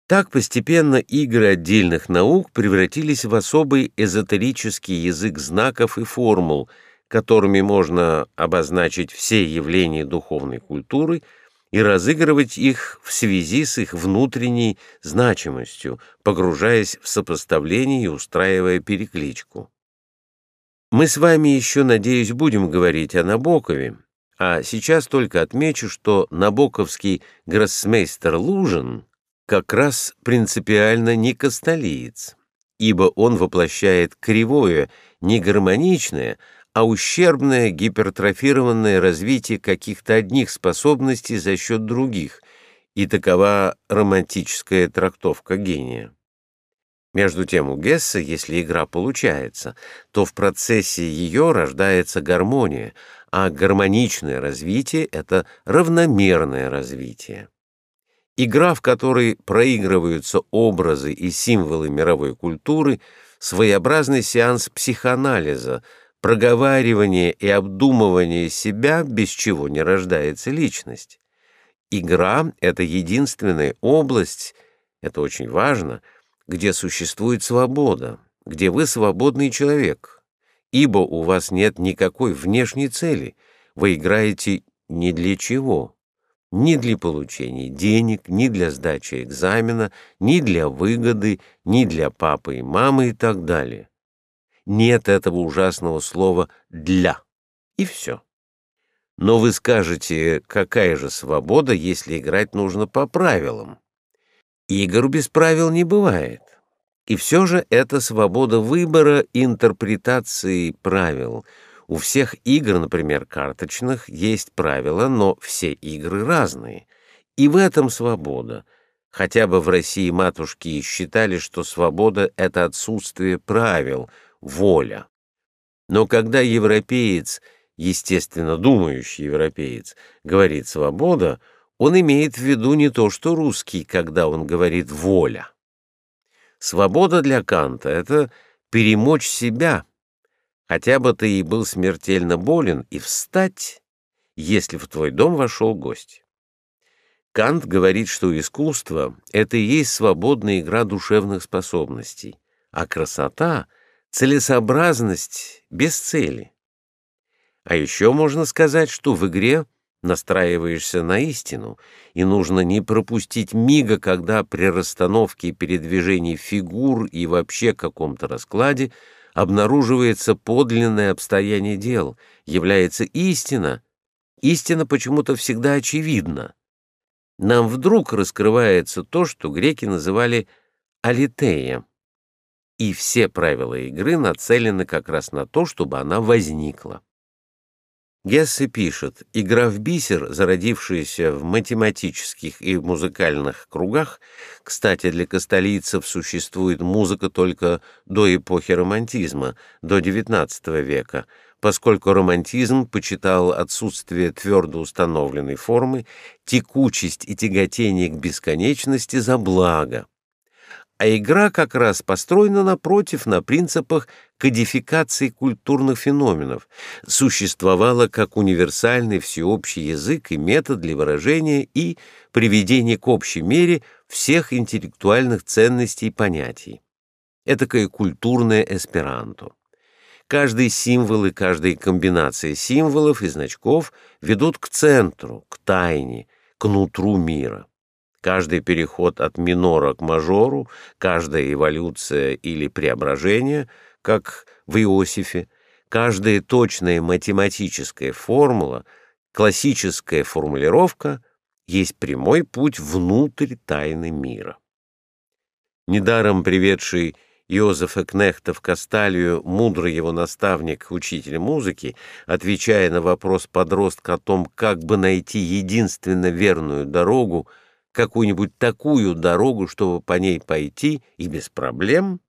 Так постепенно игры отдельных наук превратились в особый эзотерический язык знаков и формул, которыми можно обозначить все явления духовной культуры и разыгрывать их в связи с их внутренней значимостью, погружаясь в сопоставление и устраивая перекличку. Мы с вами еще, надеюсь, будем говорить о Набокове, а сейчас только отмечу, что набоковский гроссмейстер Лужин как раз принципиально не костолиец, ибо он воплощает кривое, не гармоничное, а ущербное гипертрофированное развитие каких-то одних способностей за счет других, и такова романтическая трактовка гения. Между тем у Гесса, если игра получается, то в процессе ее рождается гармония, а гармоничное развитие — это равномерное развитие. Игра, в которой проигрываются образы и символы мировой культуры, своеобразный сеанс психоанализа, проговаривание и обдумывание себя, без чего не рождается личность. Игра — это единственная область, это очень важно, где существует свобода, где вы свободный человек, ибо у вас нет никакой внешней цели, вы играете ни для чего, ни для получения денег, ни для сдачи экзамена, ни для выгоды, ни для папы и мамы и так далее. Нет этого ужасного слова «для». И все. Но вы скажете, какая же свобода, если играть нужно по правилам? Игр без правил не бывает. И все же это свобода выбора интерпретации правил. У всех игр, например, карточных, есть правила, но все игры разные. И в этом свобода. Хотя бы в России матушки считали, что свобода — это отсутствие правил, воля. Но когда европеец, естественно думающий европеец, говорит «свобода», он имеет в виду не то, что русский, когда он говорит «воля». Свобода для Канта — это перемочь себя, хотя бы ты и был смертельно болен, и встать, если в твой дом вошел гость. Кант говорит, что искусство — это и есть свободная игра душевных способностей, а красота — целесообразность без цели. А еще можно сказать, что в игре настраиваешься на истину, и нужно не пропустить мига, когда при расстановке и передвижении фигур и вообще каком-то раскладе обнаруживается подлинное обстояние дел, является истина. Истина почему-то всегда очевидна нам вдруг раскрывается то, что греки называли алитея. И все правила игры нацелены как раз на то, чтобы она возникла. Гессе пишет, игра в бисер, зародившаяся в математических и музыкальных кругах, кстати, для кастолийцев существует музыка только до эпохи романтизма, до XIX века, поскольку романтизм почитал отсутствие твердо установленной формы, текучесть и тяготение к бесконечности за благо. А игра как раз построена напротив на принципах кодификации культурных феноменов, существовала как универсальный всеобщий язык и метод для выражения и приведения к общей мере всех интеллектуальных ценностей и понятий. Этакое культурное эсперанто. Каждый символ и каждая комбинация символов и значков ведут к центру, к тайне, к нутру мира. Каждый переход от минора к мажору, каждая эволюция или преображение, как в Иосифе, каждая точная математическая формула, классическая формулировка есть прямой путь внутрь тайны мира. Недаром приведший Йозефа Кнехта в Касталью, мудрый его наставник, учитель музыки, отвечая на вопрос подростка о том, как бы найти единственно верную дорогу, какую-нибудь такую дорогу, чтобы по ней пойти и без проблем,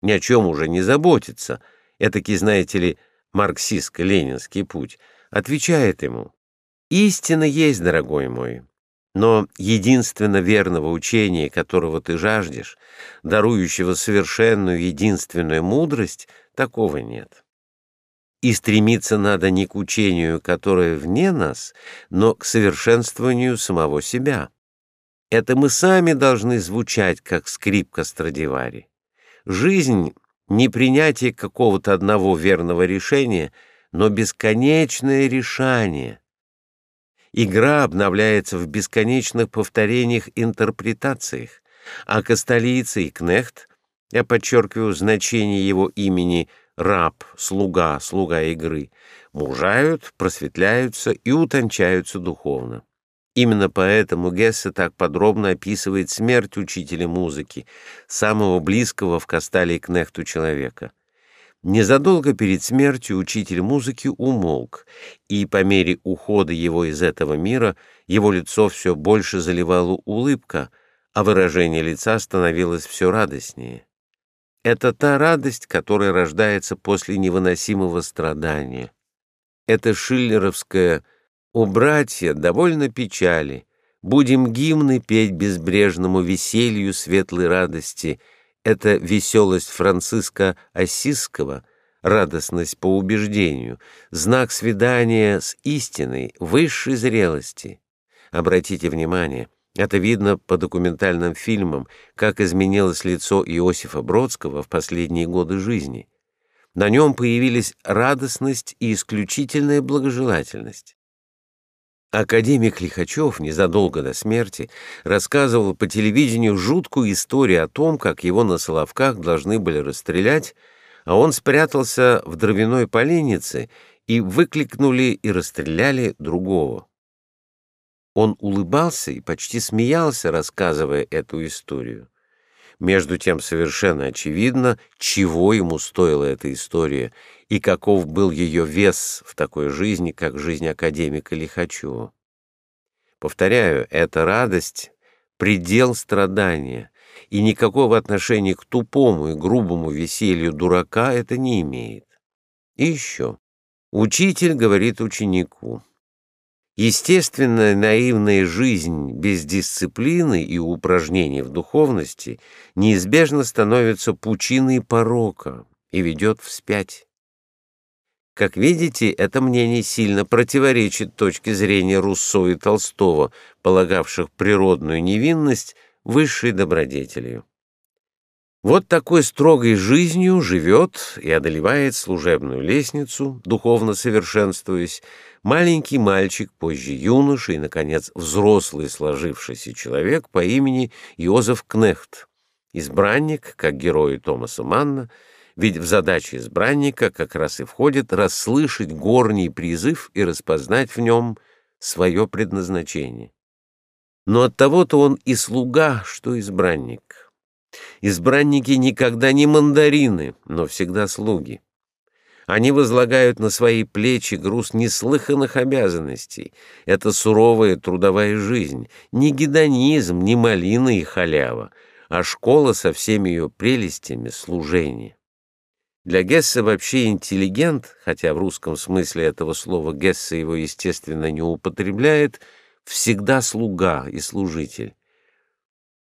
ни о чем уже не заботиться, этакий, знаете ли, марксистско-ленинский путь, отвечает ему, «Истина есть, дорогой мой, но единственно верного учения, которого ты жаждешь, дарующего совершенную единственную мудрость, такого нет. И стремиться надо не к учению, которое вне нас, но к совершенствованию самого себя. Это мы сами должны звучать, как скрипка Страдивари. Жизнь — не принятие какого-то одного верного решения, но бесконечное решение — Игра обновляется в бесконечных повторениях интерпретациях, а Костолица и Кнехт, я подчеркиваю значение его имени раб, слуга, слуга игры, мужают, просветляются и утончаются духовно. Именно поэтому Гессе так подробно описывает смерть учителя музыки, самого близкого в Кастале и Кнехту человека. Незадолго перед смертью учитель музыки умолк, и по мере ухода его из этого мира его лицо все больше заливала улыбка, а выражение лица становилось все радостнее. Это та радость, которая рождается после невыносимого страдания. Это шиллеровское «У братья довольно печали, будем гимны петь безбрежному веселью светлой радости», это веселость Франциска Осиского, радостность по убеждению, знак свидания с истиной, высшей зрелости. Обратите внимание, это видно по документальным фильмам, как изменилось лицо Иосифа Бродского в последние годы жизни. На нем появились радостность и исключительная благожелательность. Академик Лихачев незадолго до смерти рассказывал по телевидению жуткую историю о том, как его на Соловках должны были расстрелять, а он спрятался в дровяной поленнице, и выкликнули и расстреляли другого. Он улыбался и почти смеялся, рассказывая эту историю. Между тем совершенно очевидно, чего ему стоила эта история и каков был ее вес в такой жизни, как жизнь академика Лихачева. Повторяю, эта радость — предел страдания, и никакого отношения к тупому и грубому веселью дурака это не имеет. И еще. Учитель говорит ученику — Естественная наивная жизнь без дисциплины и упражнений в духовности неизбежно становится пучиной порока, и ведет вспять. Как видите, это мнение сильно противоречит точке зрения Руссо и Толстого, полагавших природную невинность высшей добродетелью. Вот такой строгой жизнью живет и одолевает служебную лестницу, духовно совершенствуясь, маленький мальчик, позже юноша и, наконец, взрослый сложившийся человек по имени Йозеф Кнехт, избранник, как герой Томаса Манна, ведь в задачи избранника как раз и входит расслышать горний призыв и распознать в нем свое предназначение. Но от того-то он и слуга, что избранник. Избранники никогда не мандарины, но всегда слуги. Они возлагают на свои плечи груз неслыханных обязанностей. Это суровая трудовая жизнь, не гедонизм, не малина и халява, а школа со всеми ее прелестями служения. Для Гесса вообще интеллигент, хотя в русском смысле этого слова Гесса его, естественно, не употребляет, всегда слуга и служитель.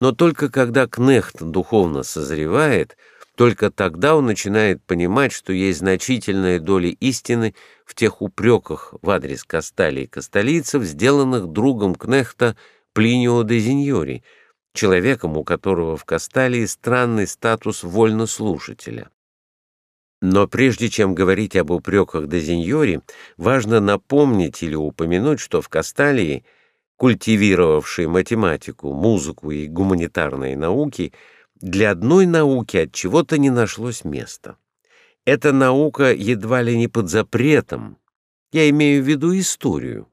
Но только когда кнехт духовно созревает, только тогда он начинает понимать, что есть значительная доля истины в тех упреках в адрес Кастали и Касталийцев, сделанных другом кнехта Плинио де Зиньори, человеком, у которого в Касталии странный статус вольнослушателя. Но прежде чем говорить об упреках Дезиньори, важно напомнить или упомянуть, что в Касталии, культивировавшей математику, музыку и гуманитарные науки, для одной науки от чего-то не нашлось места. Эта наука едва ли не под запретом. Я имею в виду историю.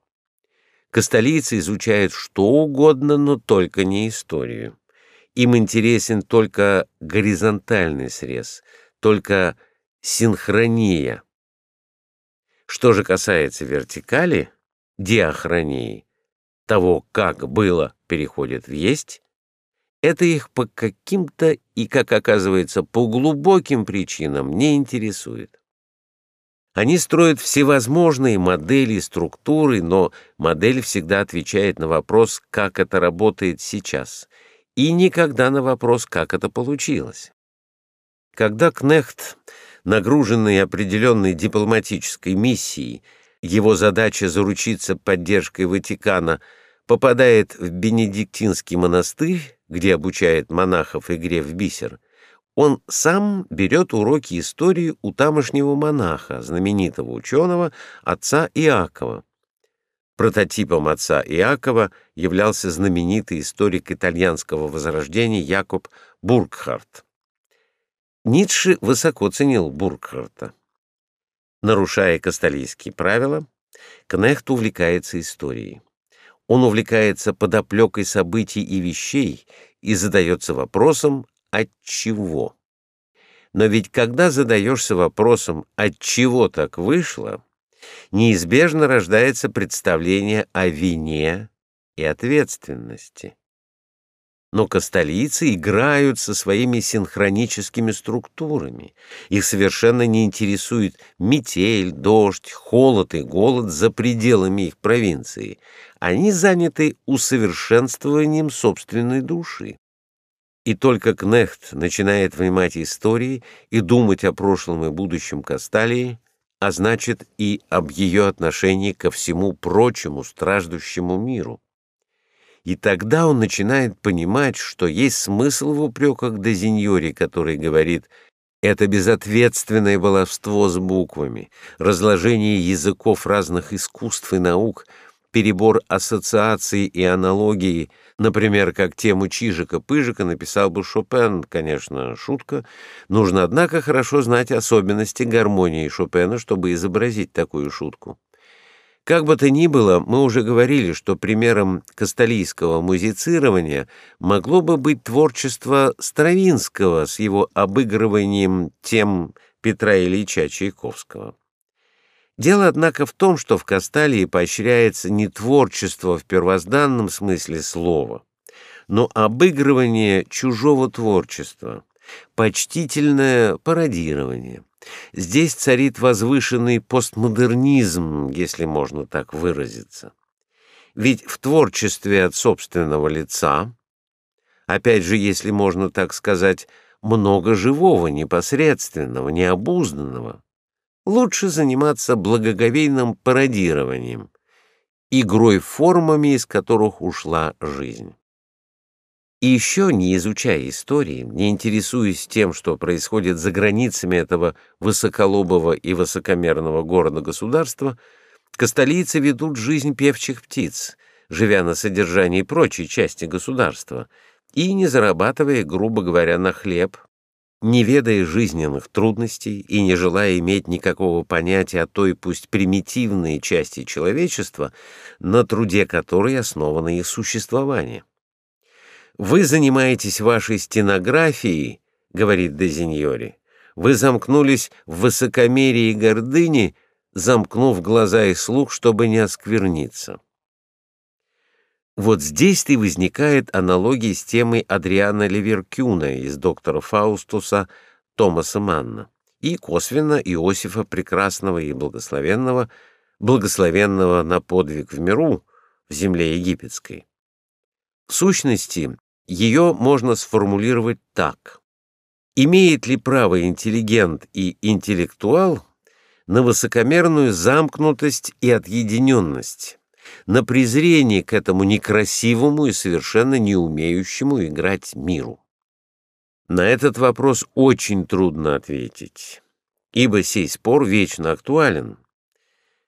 Касталийцы изучают что угодно, но только не историю. Им интересен только горизонтальный срез, только синхрония. Что же касается вертикали, диахронии, того, как было, переходит в есть, это их по каким-то и, как оказывается, по глубоким причинам не интересует. Они строят всевозможные модели и структуры, но модель всегда отвечает на вопрос, как это работает сейчас, и никогда на вопрос, как это получилось. Когда Кнехт нагруженный определенной дипломатической миссией, его задача заручиться поддержкой Ватикана, попадает в Бенедиктинский монастырь, где обучает монахов игре в бисер, он сам берет уроки истории у тамошнего монаха, знаменитого ученого, отца Иакова. Прототипом отца Иакова являлся знаменитый историк итальянского возрождения Якоб Бургхарт. Ницше высоко ценил Буркхарта. Нарушая касталийские правила, Кнехт увлекается историей. Он увлекается подоплекой событий и вещей и задается вопросом «от чего?». Но ведь когда задаешься вопросом «от чего так вышло?», неизбежно рождается представление о вине и ответственности. Но касталийцы играют со своими синхроническими структурами. Их совершенно не интересует метель, дождь, холод и голод за пределами их провинции. Они заняты усовершенствованием собственной души. И только Кнехт начинает внимать истории и думать о прошлом и будущем Касталии, а значит и об ее отношении ко всему прочему страждущему миру. И тогда он начинает понимать, что есть смысл в упреках Дезиньори, который говорит «это безответственное баловство с буквами, разложение языков разных искусств и наук, перебор ассоциаций и аналогии, например, как тему Чижика-Пыжика написал бы Шопен, конечно, шутка. Нужно, однако, хорошо знать особенности гармонии Шопена, чтобы изобразить такую шутку. Как бы то ни было, мы уже говорили, что примером касталийского музицирования могло бы быть творчество Стравинского с его обыгрыванием тем Петра Ильича Чайковского. Дело, однако, в том, что в Касталии поощряется не творчество в первозданном смысле слова, но обыгрывание чужого творчества, почтительное пародирование. Здесь царит возвышенный постмодернизм, если можно так выразиться. Ведь в творчестве от собственного лица, опять же, если можно так сказать, много живого, непосредственного, необузданного. Лучше заниматься благоговейным пародированием, игрой формами, из которых ушла жизнь. И еще, не изучая истории, не интересуясь тем, что происходит за границами этого высоколобого и высокомерного города-государства, костолийцы ведут жизнь певчих птиц, живя на содержании прочей части государства и не зарабатывая, грубо говоря, на хлеб, не ведая жизненных трудностей и не желая иметь никакого понятия о той пусть примитивной части человечества, на труде которой основано их существование. «Вы занимаетесь вашей стенографией», — говорит Дезиньори. «Вы замкнулись в высокомерии и гордыне, замкнув глаза и слух, чтобы не оскверниться». Вот здесь-то и возникает аналогия с темой Адриана Ливеркюна из «Доктора Фаустуса» Томаса Манна и косвенно Иосифа Прекрасного и Благословенного, благословенного на подвиг в миру в земле египетской. В сущности, ее можно сформулировать так. Имеет ли право интеллигент и интеллектуал на высокомерную замкнутость и отъединенность, на презрение к этому некрасивому и совершенно не умеющему играть миру? На этот вопрос очень трудно ответить, ибо сей спор вечно актуален.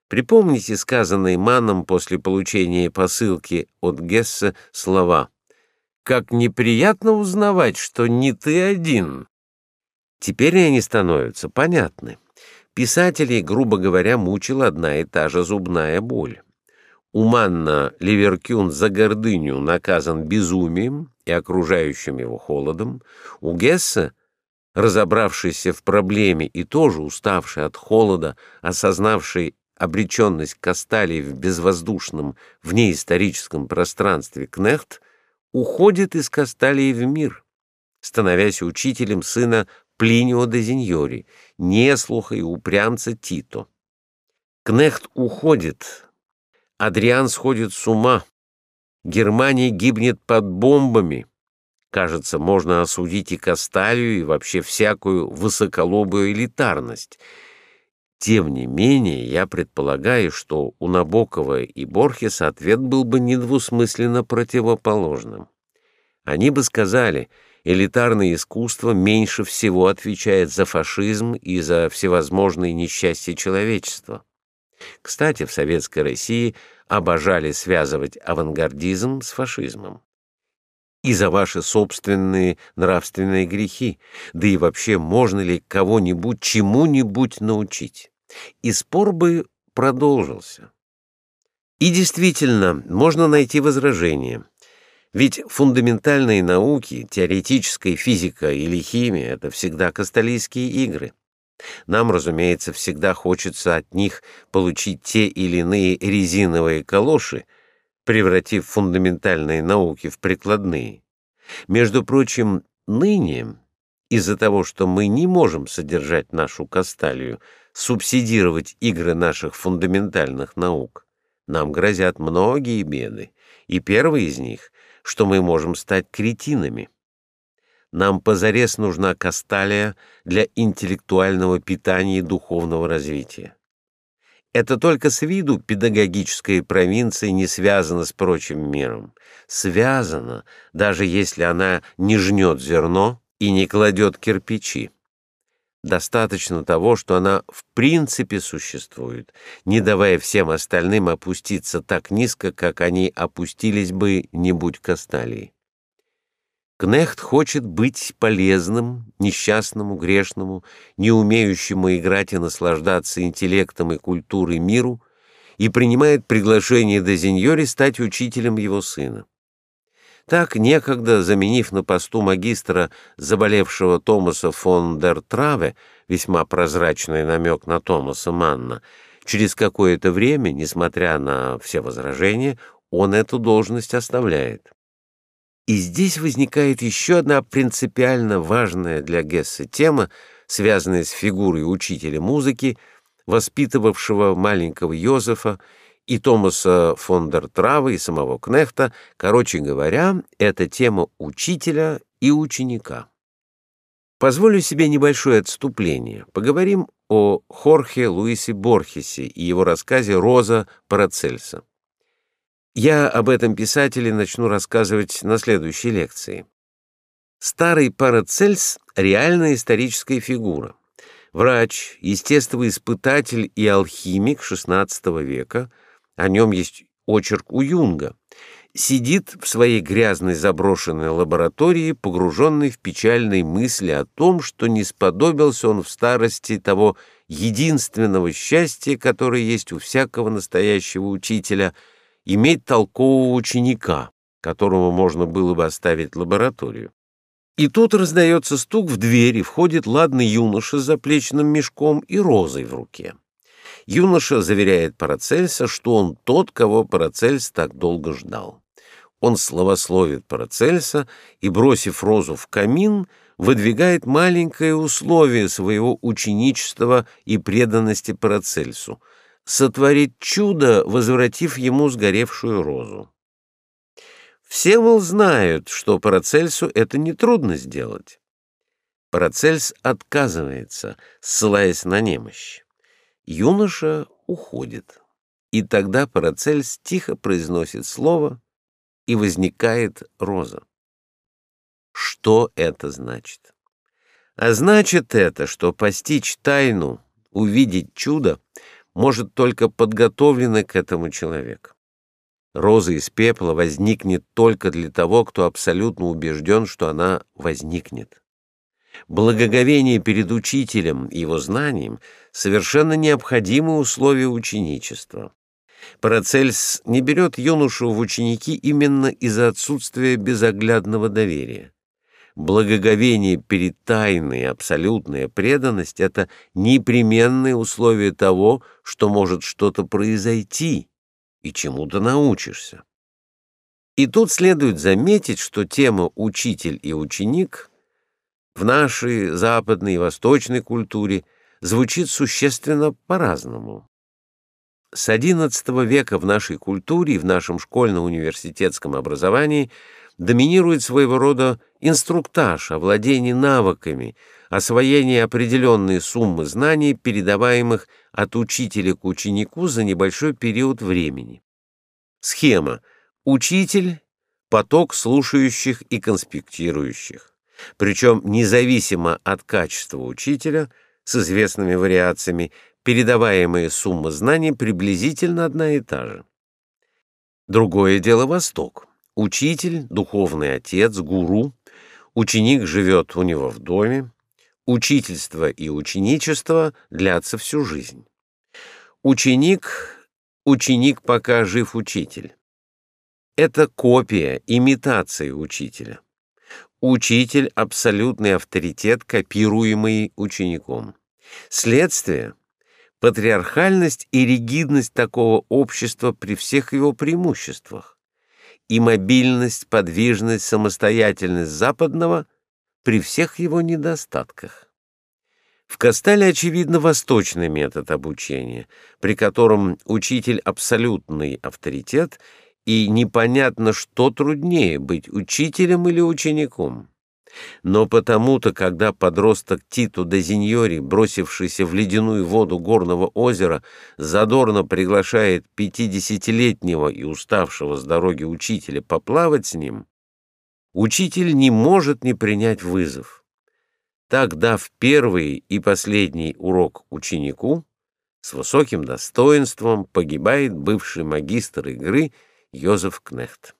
Припомните сказанные Маном после получения посылки от Гесса слова «Как неприятно узнавать, что не ты один». Теперь они становятся понятны. Писателей, грубо говоря, мучила одна и та же зубная боль. У Манна Ливеркюн за гордыню наказан безумием и окружающим его холодом. У Гесса, разобравшийся в проблеме и тоже уставший от холода, осознавший обреченность Касталии в безвоздушном, внеисторическом пространстве Кнехт, уходит из Касталии в мир, становясь учителем сына Плинио де Зиньори, неслуха и упрямца Тито. Кнехт уходит, Адриан сходит с ума. Германия гибнет под бомбами. Кажется, можно осудить и Касталию, и вообще всякую высоколобую элитарность. Тем не менее, я предполагаю, что у Набокова и Борхеса ответ был бы недвусмысленно противоположным. Они бы сказали, элитарное искусство меньше всего отвечает за фашизм и за всевозможные несчастья человечества. Кстати, в Советской России обожали связывать авангардизм с фашизмом. И за ваши собственные нравственные грехи, да и вообще можно ли кого-нибудь чему-нибудь научить? И спор бы продолжился. И действительно, можно найти возражение. Ведь фундаментальные науки, теоретическая физика или химия — это всегда касталийские игры. Нам, разумеется, всегда хочется от них получить те или иные резиновые калоши, превратив фундаментальные науки в прикладные. Между прочим, ныне, из-за того, что мы не можем содержать нашу касталию, субсидировать игры наших фундаментальных наук, нам грозят многие беды, и первый из них, что мы можем стать кретинами. Нам позарез нужна Касталия для интеллектуального питания и духовного развития. Это только с виду педагогическая провинция не связана с прочим миром. Связана, даже если она не жнет зерно и не кладет кирпичи. Достаточно того, что она в принципе существует, не давая всем остальным опуститься так низко, как они опустились бы, не будь Касталии. Кнехт хочет быть полезным, несчастному, грешному, не умеющему играть и наслаждаться интеллектом и культурой миру, и принимает приглашение Дезиньори стать учителем его сына. Так, некогда заменив на посту магистра заболевшего Томаса фон дер Траве, весьма прозрачный намек на Томаса Манна, через какое-то время, несмотря на все возражения, он эту должность оставляет. И здесь возникает еще одна принципиально важная для Гесса тема, связанная с фигурой учителя музыки, воспитывавшего маленького Йозефа, и Томаса фон дер Трава, и самого Кнехта. Короче говоря, это тема учителя и ученика. Позволю себе небольшое отступление. Поговорим о Хорхе Луисе Борхесе и его рассказе «Роза Парацельса». Я об этом писателе начну рассказывать на следующей лекции. Старый Парацельс — реальная историческая фигура. Врач, естествоиспытатель и алхимик XVI века, о нем есть очерк у Юнга, сидит в своей грязной заброшенной лаборатории, погруженный в печальные мысли о том, что не сподобился он в старости того единственного счастья, которое есть у всякого настоящего учителя, иметь толкового ученика, которому можно было бы оставить лабораторию. И тут раздается стук в дверь, и входит ладный юноша с заплечным мешком и розой в руке. Юноша заверяет Парацельса, что он тот, кого Парацельс так долго ждал. Он славословит Парацельса и, бросив розу в камин, выдвигает маленькое условие своего ученичества и преданности Парацельсу — сотворить чудо, возвратив ему сгоревшую розу. Все, мол, знают, что Парацельсу это нетрудно сделать. Парацельс отказывается, ссылаясь на немощь. Юноша уходит. И тогда Парацельс тихо произносит слово, и возникает роза. Что это значит? А значит это, что постичь тайну, увидеть чудо может только подготовленный к этому человек. Роза из пепла возникнет только для того, кто абсолютно убежден, что она возникнет. Благоговение перед учителем и его знанием совершенно необходимое условие ученичества. Парацельс не берет юношу в ученики именно из-за отсутствия безоглядного доверия. Благоговение перед тайной абсолютная преданность — это непременное условие того, что может что-то произойти и чему-то научишься. И тут следует заметить, что тема «учитель и ученик» в нашей западной и восточной культуре звучит существенно по-разному. С XI века в нашей культуре и в нашем школьно-университетском образовании доминирует своего рода инструктаж, овладение навыками, освоение определенной суммы знаний, передаваемых от учителя к ученику за небольшой период времени. Схема. Учитель — поток слушающих и конспектирующих. Причем независимо от качества учителя, с известными вариациями, передаваемая сумма знаний приблизительно одна и та же. Другое дело Восток. Учитель, духовный отец, гуру, ученик живет у него в доме, учительство и ученичество длятся всю жизнь. Ученик — ученик, пока жив учитель. Это копия, имитация учителя. Учитель — абсолютный авторитет, копируемый учеником. Следствие — патриархальность и ригидность такого общества при всех его преимуществах и мобильность, подвижность, самостоятельность западного при всех его недостатках. В Кастале, очевидно, восточный метод обучения, при котором учитель — абсолютный авторитет, и непонятно, что труднее — быть учителем или учеником. Но потому-то, когда подросток Титу де Зиньори, бросившийся в ледяную воду горного озера, задорно приглашает пятидесятилетнего и уставшего с дороги учителя поплавать с ним, учитель не может не принять вызов. Так, дав первый и последний урок ученику, с высоким достоинством погибает бывший магистр игры Йозеф Кнехт.